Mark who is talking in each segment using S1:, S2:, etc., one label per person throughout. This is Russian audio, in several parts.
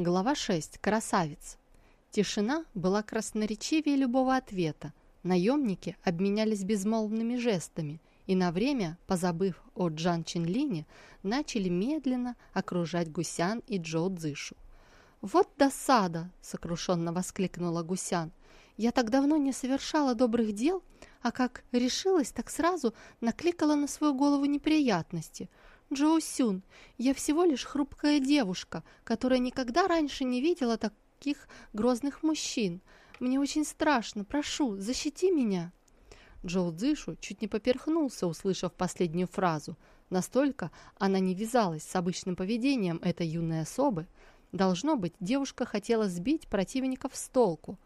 S1: Глава 6. Красавец. Тишина была красноречивее любого ответа. Наемники обменялись безмолвными жестами и на время, позабыв о Джан Чинлине, начали медленно окружать Гусян и Джоу Цзышу. «Вот досада!» — сокрушенно воскликнула Гусян. «Я так давно не совершала добрых дел, а как решилась, так сразу накликала на свою голову неприятности. Джоу Сюн, я всего лишь хрупкая девушка, которая никогда раньше не видела таких грозных мужчин. Мне очень страшно, прошу, защити меня!» Джоу Цзышу чуть не поперхнулся, услышав последнюю фразу. Настолько она не вязалась с обычным поведением этой юной особы. Должно быть, девушка хотела сбить противников с толку.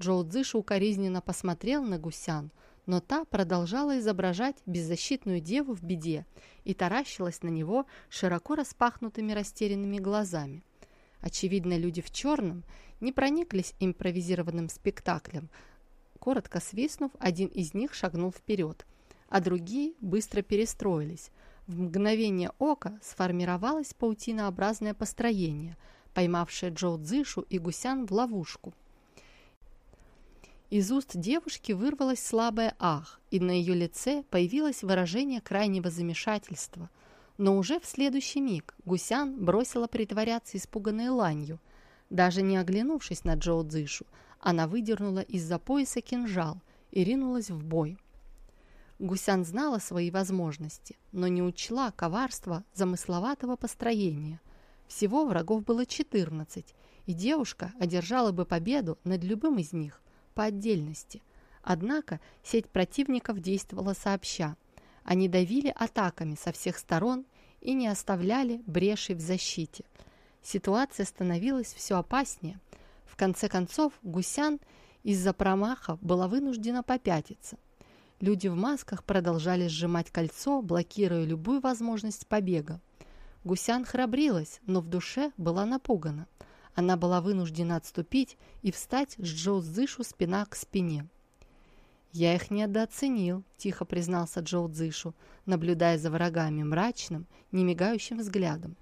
S1: Джоу Цзышу укоризненно посмотрел на Гусян, но та продолжала изображать беззащитную деву в беде и таращилась на него широко распахнутыми растерянными глазами. Очевидно, люди в черном не прониклись импровизированным спектаклем. Коротко свистнув, один из них шагнул вперед, а другие быстро перестроились. В мгновение ока сформировалось паутинообразное построение, поймавшее Джоу Цзышу и Гусян в ловушку. Из уст девушки вырвалось слабое «ах», и на ее лице появилось выражение крайнего замешательства. Но уже в следующий миг Гусян бросила притворяться испуганной ланью. Даже не оглянувшись на Джоу Цзышу, она выдернула из-за пояса кинжал и ринулась в бой. Гусян знала свои возможности, но не учла коварства замысловатого построения. Всего врагов было 14, и девушка одержала бы победу над любым из них по отдельности. Однако сеть противников действовала сообща. Они давили атаками со всех сторон и не оставляли брешей в защите. Ситуация становилась все опаснее. В конце концов, Гусян из-за промаха была вынуждена попятиться. Люди в масках продолжали сжимать кольцо, блокируя любую возможность побега. Гусян храбрилась, но в душе была напугана. Она была вынуждена отступить и встать с Джоу Цзышу спина к спине. «Я их недооценил», – тихо признался Джоу Цзышу, наблюдая за врагами мрачным, немигающим взглядом.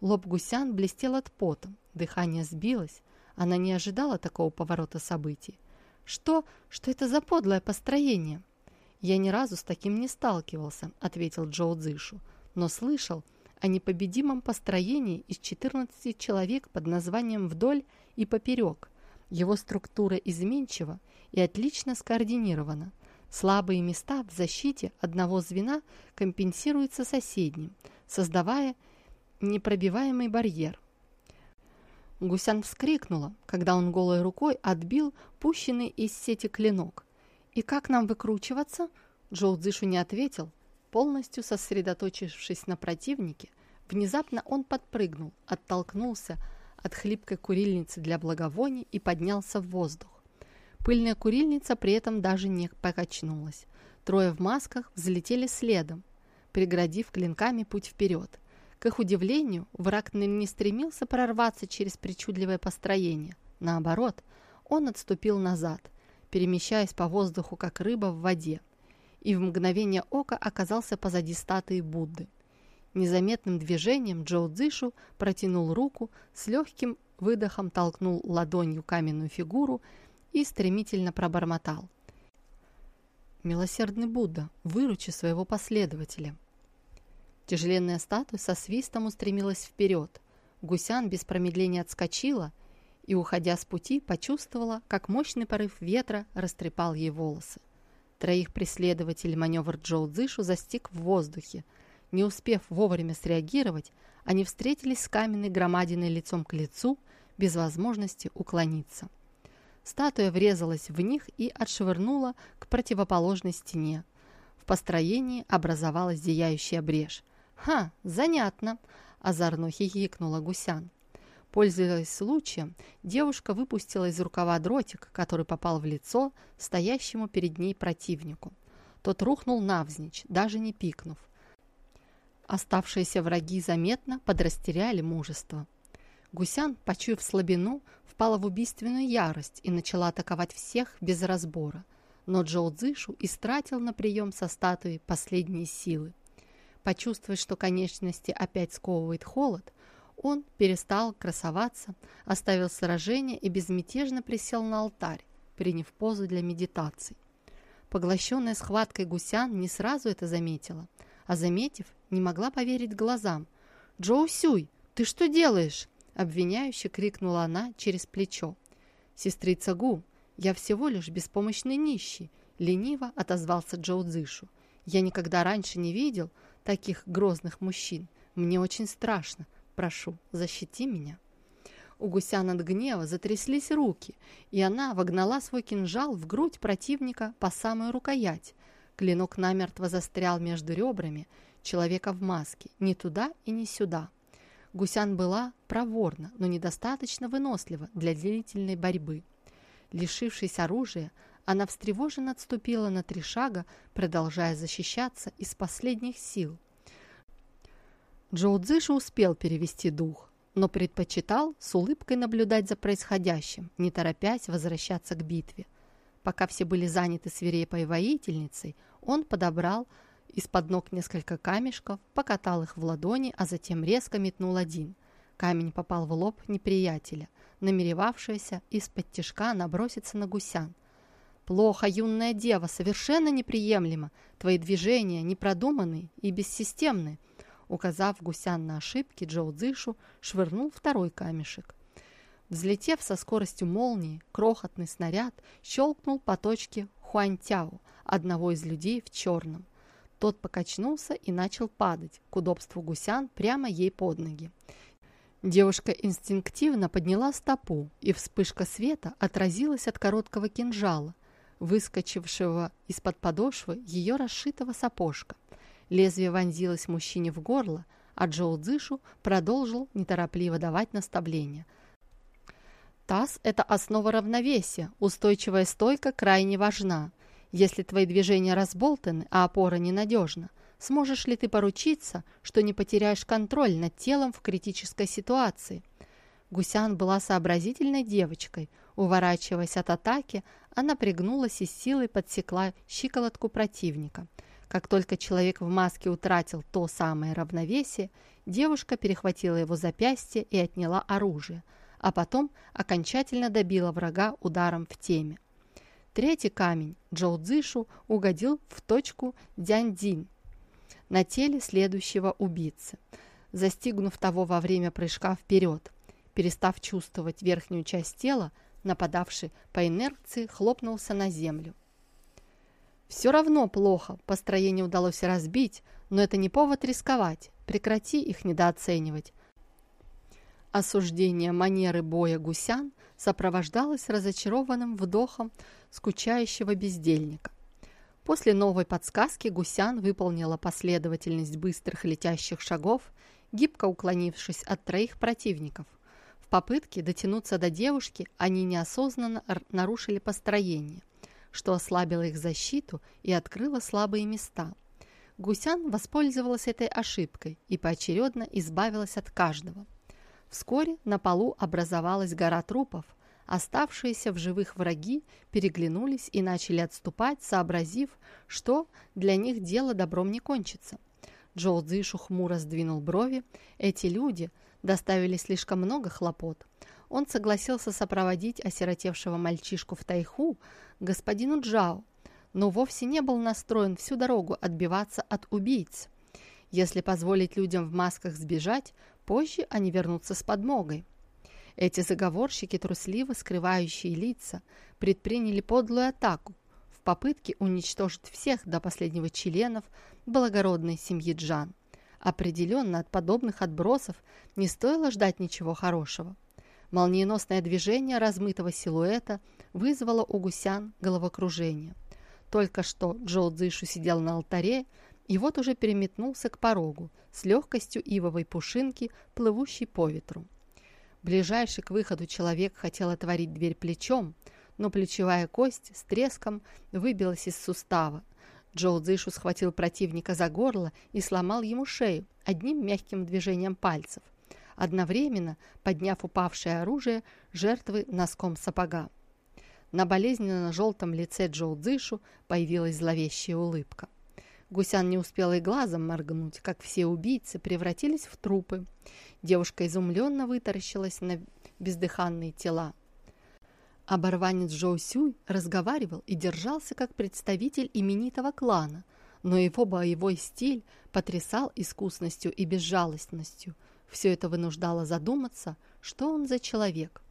S1: Лоб Гусян блестел от пота, дыхание сбилось, она не ожидала такого поворота событий. «Что? Что это за подлое построение?» «Я ни разу с таким не сталкивался», — ответил Джоу Цзышу, «но слышал о непобедимом построении из 14 человек под названием «Вдоль» и «Поперек». Его структура изменчива и отлично скоординирована. Слабые места в защите одного звена компенсируются соседним, создавая непробиваемый барьер. Гусян вскрикнула, когда он голой рукой отбил пущенный из сети клинок. «И как нам выкручиваться?» Джоу Цзишу не ответил. Полностью сосредоточившись на противнике, внезапно он подпрыгнул, оттолкнулся от хлипкой курильницы для благовоний и поднялся в воздух. Пыльная курильница при этом даже не покачнулась. Трое в масках взлетели следом, преградив клинками путь вперед. К их удивлению, враг не стремился прорваться через причудливое построение. Наоборот, он отступил назад, перемещаясь по воздуху, как рыба в воде, и в мгновение ока оказался позади статуи Будды. Незаметным движением Джоу Цзишу протянул руку, с легким выдохом толкнул ладонью каменную фигуру и стремительно пробормотал. «Милосердный Будда, выручи своего последователя!» Тяжеленная статуя со свистом устремилась вперед. Гусян без промедления отскочила и, уходя с пути, почувствовала, как мощный порыв ветра растрепал ей волосы. Троих преследователей маневр Джоу Цзышу застиг в воздухе. Не успев вовремя среагировать, они встретились с каменной громадиной лицом к лицу, без возможности уклониться. Статуя врезалась в них и отшвырнула к противоположной стене. В построении образовалась зияющая брешь. «Ха, занятно!» – озорно хихикнула Гусян. Пользуясь случаем, девушка выпустила из рукава дротик, который попал в лицо стоящему перед ней противнику. Тот рухнул навзничь, даже не пикнув. Оставшиеся враги заметно подрастеряли мужество. Гусян, почуяв слабину, впала в убийственную ярость и начала атаковать всех без разбора. Но Джоу Цзышу истратил на прием со статуей последние силы. Почувствовав, что конечности опять сковывает холод, Он перестал красоваться, оставил сражение и безмятежно присел на алтарь, приняв позу для медитаций. Поглощенная схваткой гусян не сразу это заметила, а заметив, не могла поверить глазам. «Джоу Сюй, ты что делаешь?» — обвиняюще крикнула она через плечо. «Сестрица Гу, я всего лишь беспомощный нищий», — лениво отозвался Джоу Цзышу. «Я никогда раньше не видел таких грозных мужчин. Мне очень страшно. Прошу, защити меня». У гусян от гнева затряслись руки, и она вогнала свой кинжал в грудь противника по самую рукоять. Клинок намертво застрял между ребрами человека в маске, ни туда и ни сюда. Гусян была проворна, но недостаточно вынослива для длительной борьбы. Лишившись оружия, она встревоженно отступила на три шага, продолжая защищаться из последних сил. Джоу Цзыша успел перевести дух, но предпочитал с улыбкой наблюдать за происходящим, не торопясь возвращаться к битве. Пока все были заняты свирепой воительницей, он подобрал из-под ног несколько камешков, покатал их в ладони, а затем резко метнул один. Камень попал в лоб неприятеля, намеревавшегося из-под тяжка наброситься на гусян. «Плохо, юная дева, совершенно неприемлемо. Твои движения непродуманные и бессистемные». Указав гусян на ошибки, Джоу Цзышу швырнул второй камешек. Взлетев со скоростью молнии, крохотный снаряд щелкнул по точке Хуаньтяо, одного из людей в черном. Тот покачнулся и начал падать, к удобству гусян, прямо ей под ноги. Девушка инстинктивно подняла стопу, и вспышка света отразилась от короткого кинжала, выскочившего из-под подошвы ее расшитого сапожка. Лезвие вонзилось мужчине в горло, а Джоу Цзышу продолжил неторопливо давать наставления. Таз – это основа равновесия, устойчивая стойка крайне важна – если твои движения разболтаны, а опора ненадежна, сможешь ли ты поручиться, что не потеряешь контроль над телом в критической ситуации? Гусян была сообразительной девочкой. Уворачиваясь от атаки, она пригнулась и силой подсекла щиколотку противника. Как только человек в маске утратил то самое равновесие, девушка перехватила его запястье и отняла оружие, а потом окончательно добила врага ударом в теме. Третий камень Джоу Цзишу угодил в точку Дяньдинь на теле следующего убийцы, застигнув того во время прыжка вперед. Перестав чувствовать верхнюю часть тела, нападавший по инерции хлопнулся на землю. «Все равно плохо, построение удалось разбить, но это не повод рисковать, прекрати их недооценивать». Осуждение манеры боя гусян сопровождалось разочарованным вдохом скучающего бездельника. После новой подсказки Гусян выполнила последовательность быстрых летящих шагов, гибко уклонившись от троих противников. В попытке дотянуться до девушки они неосознанно нарушили построение, что ослабило их защиту и открыло слабые места. Гусян воспользовалась этой ошибкой и поочередно избавилась от каждого. Вскоре на полу образовалась гора трупов, Оставшиеся в живых враги переглянулись и начали отступать, сообразив, что для них дело добром не кончится. Джоу Цзишу хмуро сдвинул брови. Эти люди доставили слишком много хлопот. Он согласился сопроводить осиротевшего мальчишку в Тайху господину Джао, но вовсе не был настроен всю дорогу отбиваться от убийц. Если позволить людям в масках сбежать, позже они вернутся с подмогой. Эти заговорщики, трусливо скрывающие лица, предприняли подлую атаку в попытке уничтожить всех до последнего членов благородной семьи Джан. Определенно от подобных отбросов не стоило ждать ничего хорошего. Молниеносное движение размытого силуэта вызвало у гусян головокружение. Только что Джоу Цзышу сидел на алтаре, и вот уже переметнулся к порогу с легкостью ивовой пушинки, плывущей по ветру. Ближайший к выходу человек хотел отворить дверь плечом, но плечевая кость с треском выбилась из сустава. Джоу Цзышу схватил противника за горло и сломал ему шею одним мягким движением пальцев, одновременно подняв упавшее оружие жертвы носком сапога. На болезненно-желтом лице Джоу Цзышу появилась зловещая улыбка. Гусян не успел и глазом моргнуть, как все убийцы превратились в трупы. Девушка изумленно вытаращилась на бездыханные тела. Оборванец Джоу Сюй разговаривал и держался как представитель именитого клана, но его боевой стиль потрясал искусностью и безжалостностью. Все это вынуждало задуматься, что он за человек.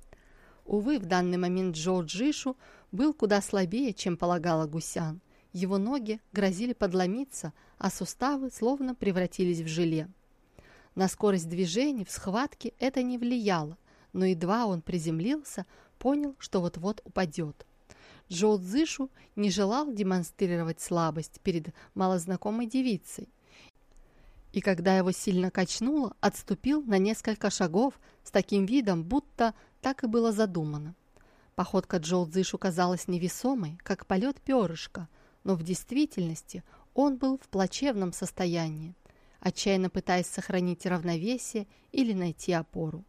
S1: Увы, в данный момент Джоу Джишу был куда слабее, чем полагала Гусян. Его ноги грозили подломиться, а суставы словно превратились в желе. На скорость движений в схватке это не влияло, но едва он приземлился, понял, что вот-вот упадет. Джоу Цзышу не желал демонстрировать слабость перед малознакомой девицей. И когда его сильно качнуло, отступил на несколько шагов с таким видом, будто так и было задумано. Походка Джоу Цзышу казалась невесомой, как полет перышка, но в действительности он был в плачевном состоянии, отчаянно пытаясь сохранить равновесие или найти опору.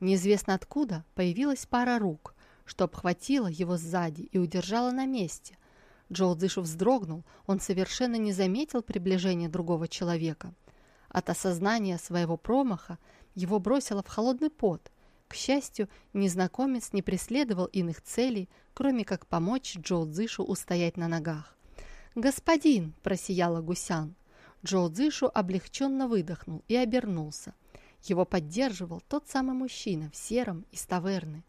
S1: Неизвестно откуда появилась пара рук, что обхватила его сзади и удержала на месте. Джоу Цзышу вздрогнул, он совершенно не заметил приближения другого человека. От осознания своего промаха его бросило в холодный пот. К счастью, незнакомец не преследовал иных целей, кроме как помочь Джоу Цзышу устоять на ногах. «Господин!» – просияла Гусян. Джоу Цзышу облегченно выдохнул и обернулся – его поддерживал тот самый мужчина в сером из таверны.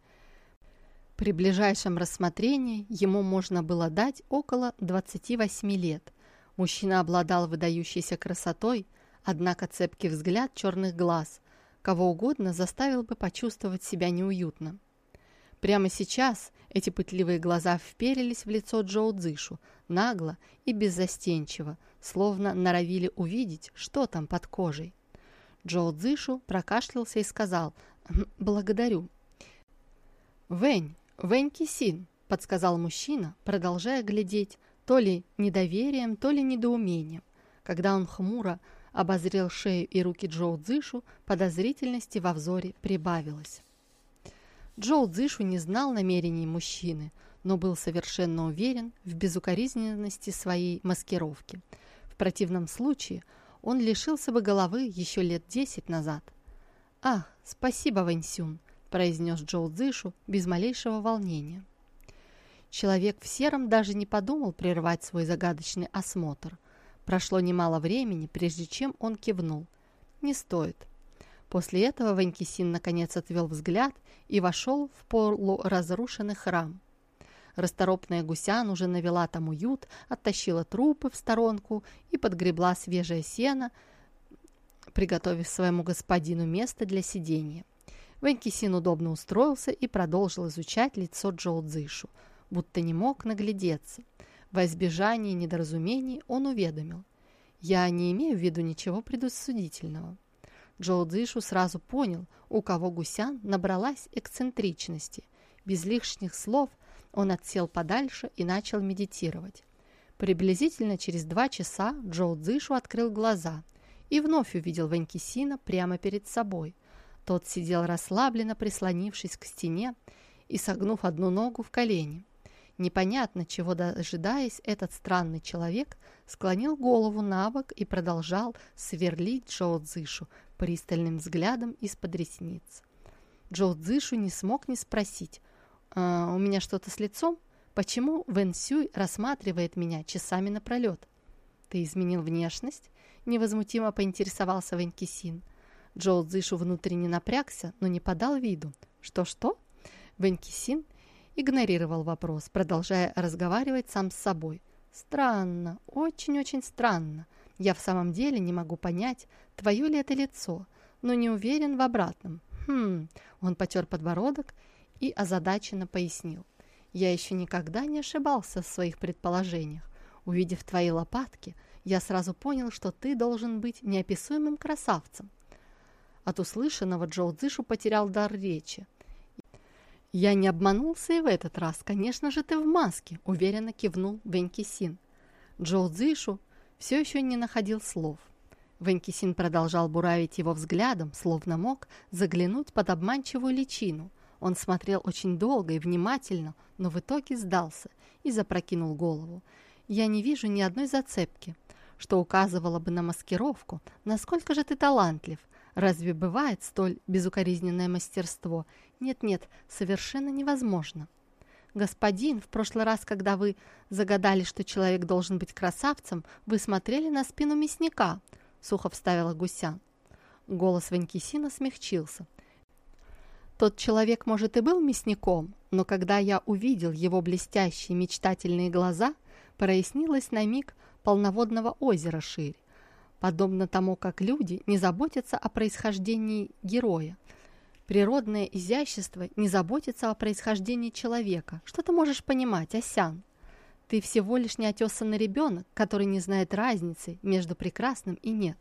S1: При ближайшем рассмотрении ему можно было дать около 28 лет. Мужчина обладал выдающейся красотой, однако цепкий взгляд черных глаз кого угодно заставил бы почувствовать себя неуютно. Прямо сейчас эти пытливые глаза вперились в лицо Джоу Цзышу, нагло и беззастенчиво, словно норовили увидеть, что там под кожей. Джоу Цзышу прокашлялся и сказал «Благодарю». «Вэнь, Вэнь Кисин», — подсказал мужчина, продолжая глядеть то ли недоверием, то ли недоумением. Когда он хмуро обозрел шею и руки Джоу Цзышу, подозрительности во взоре прибавилось. Джоу Цзышу не знал намерений мужчины, но был совершенно уверен в безукоризненности своей маскировки. В противном случае он лишился бы головы еще лет десять назад. «Ах, спасибо, Вэньсюн», – произнес Джоу Цзышу без малейшего волнения. Человек в сером даже не подумал прервать свой загадочный осмотр. Прошло немало времени, прежде чем он кивнул. «Не стоит». После этого Ванькисин наконец отвел взгляд и вошел в полуразрушенный храм. Расторопная гусян уже навела там уют, оттащила трупы в сторонку и подгребла свежее сено, приготовив своему господину место для сидения. Венкисин удобно устроился и продолжил изучать лицо Джоу Цзышу, будто не мог наглядеться. Во избежание недоразумений он уведомил. «Я не имею в виду ничего предусудительного». Джоу Цзышу сразу понял, у кого гусян набралась эксцентричности. Без лишних слов он отсел подальше и начал медитировать. Приблизительно через два часа Джоу Цзышу открыл глаза и вновь увидел Ванькисина прямо перед собой. Тот сидел расслабленно, прислонившись к стене и согнув одну ногу в колени. Непонятно, чего дожидаясь, этот странный человек склонил голову на бок и продолжал сверлить Джоу Цзышу пристальным взглядом из-под ресниц. Джоу Цзышу не смог не спросить, а, у меня что-то с лицом? Почему Вэн Сюй рассматривает меня часами напролет? Ты изменил внешность? Невозмутимо поинтересовался Вэнь Кисин. Джоу Цзышу внутренне напрягся, но не подал виду. Что-что? Вэнь Кисин игнорировал вопрос, продолжая разговаривать сам с собой. Странно, очень-очень странно. Я в самом деле не могу понять, твое ли это лицо, но не уверен в обратном. Хм, он потер подбородок и озадаченно пояснил. «Я еще никогда не ошибался в своих предположениях. Увидев твои лопатки, я сразу понял, что ты должен быть неописуемым красавцем». От услышанного Джоу Цзышу потерял дар речи. «Я не обманулся и в этот раз. Конечно же, ты в маске», — уверенно кивнул Венки Син. Джоу Цзышу все еще не находил слов. Венки Син продолжал буравить его взглядом, словно мог заглянуть под обманчивую личину, он смотрел очень долго и внимательно, но в итоге сдался и запрокинул голову. «Я не вижу ни одной зацепки. что указывало бы на маскировку. Насколько же ты талантлив? Разве бывает столь безукоризненное мастерство? Нет-нет, совершенно невозможно. Господин, в прошлый раз, когда вы загадали, что человек должен быть красавцем, вы смотрели на спину мясника, сухо вставила Гусян. Голос Ванькисина смягчился. Тот человек, может, и был мясником, но когда я увидел его блестящие мечтательные глаза, прояснилось на миг полноводного озера шире, подобно тому, как люди не заботятся о происхождении героя. Природное изящество не заботится о происхождении человека. Что ты можешь понимать, Осян? Ты всего лишь неотесанный ребенок, который не знает разницы между прекрасным и нет.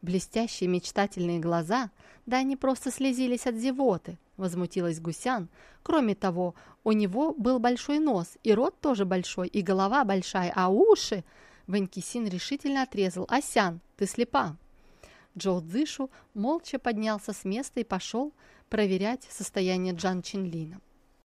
S1: Блестящие мечтательные глаза, да они просто слезились от зевоты, возмутилась Гусян. Кроме того, у него был большой нос, и рот тоже большой, и голова большая, а уши... Ванькисин решительно отрезал. «Асян, ты слепа!» Джоу Цзышу молча поднялся с места и пошел проверять состояние Джан Чинлина.